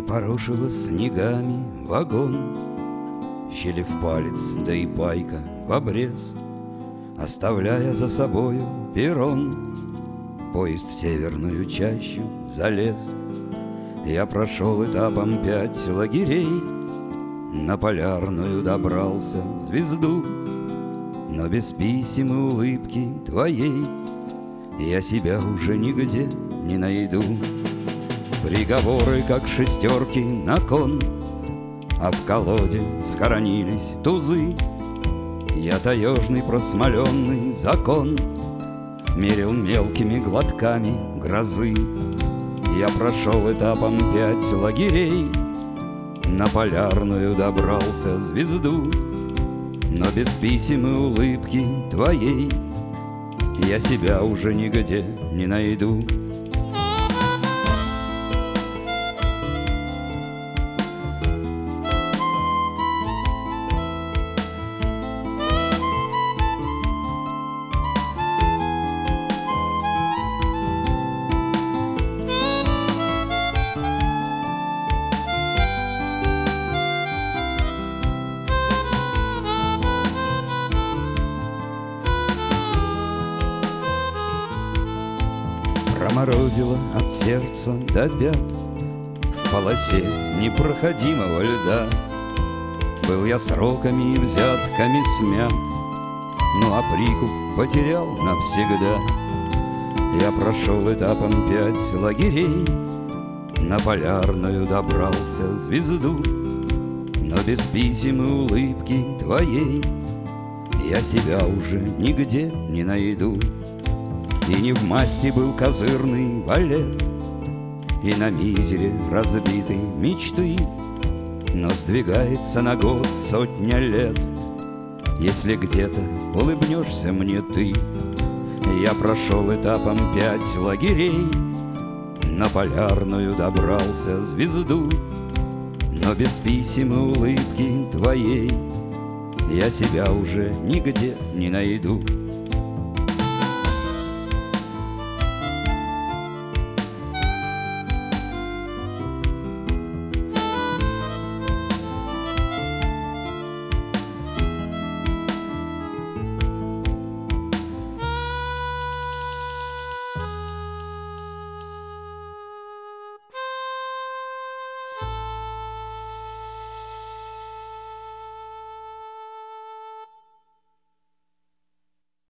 Припорошила снегами вагон. Щели в палец, да и пайка в обрез Оставляя за собою перрон. Поезд в северную чащу залез. Я прошел этапом пять лагерей На полярную добрался звезду. Но без писем и улыбки твоей Я себя уже нигде не найду Приговоры, как шестерки на кон. А в колоде схоронились тузы. Я таежный просмоленный закон. Мерил мелкими глотками грозы. Я прошел этапом пять лагерей. На полярную добрался звезду. Но без писем и улыбки твоей Я себя уже нигде не найду Проморозило от сердца до пят В полосе непроходимого льда Был я сроками и взятками смят. Ну а прикуп потерял навсегда. Я прошел этапом пять лагерей На полярную добрался звезду. Но без писем и улыбки твоей Я себя уже нигде не найду и не в масти был козырный валет. И на мизере разбиты мечты Но сдвигается на год сотня лет. Если где-то улыбнешься мне ты Я прошел этапом пять лагерей На полярную добрался звезду. Но без писем и улыбки твоей Я себя уже нигде не найду